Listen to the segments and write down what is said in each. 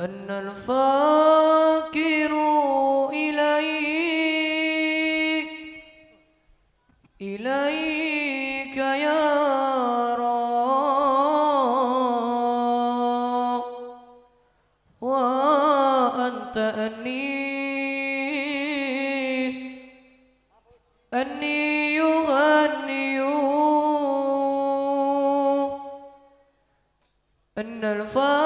أن الفاكر إليك إليك يا رب. وأنت أني أني يغني. أن الفاكر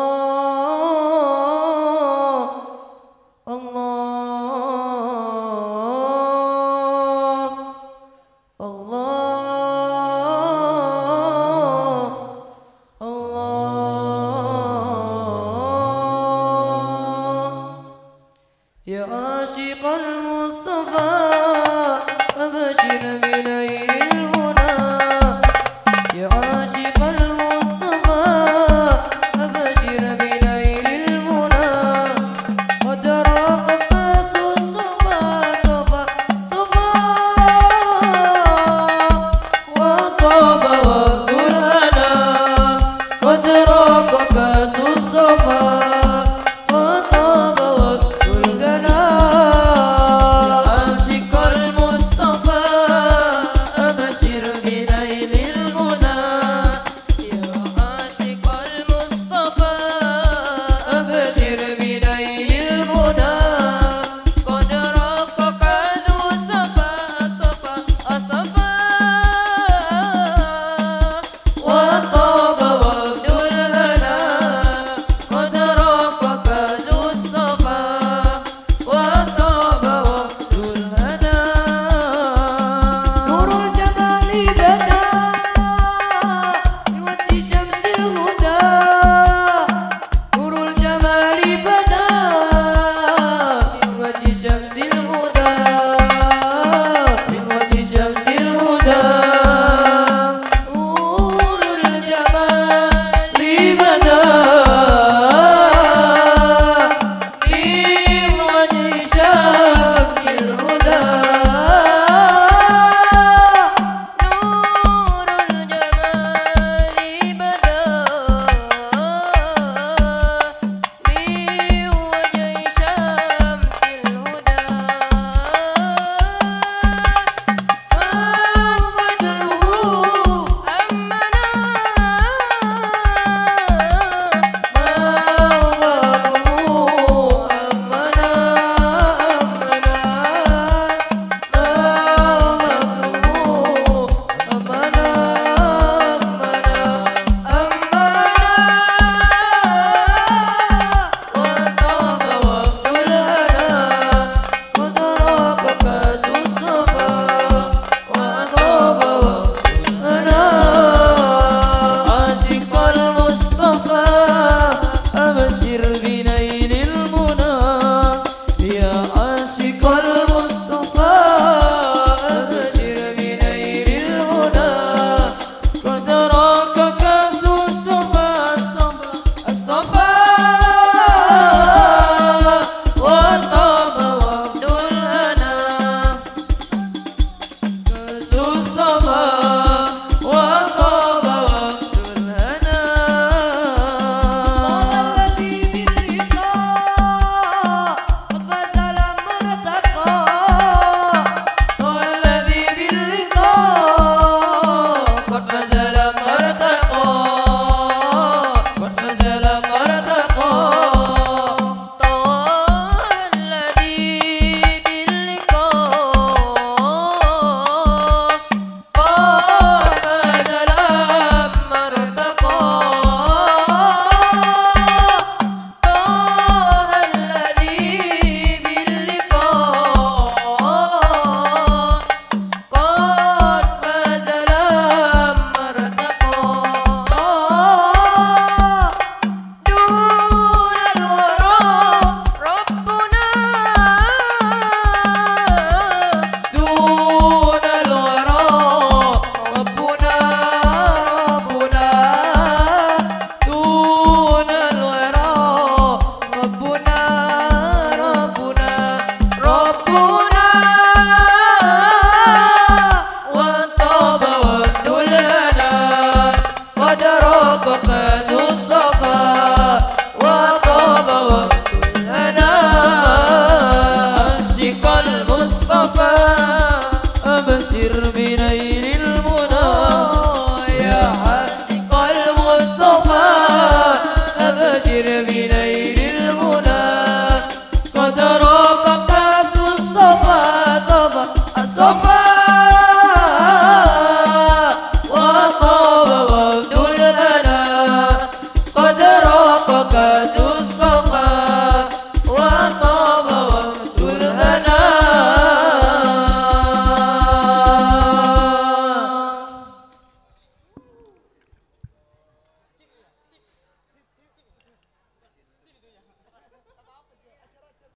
Jesus amado.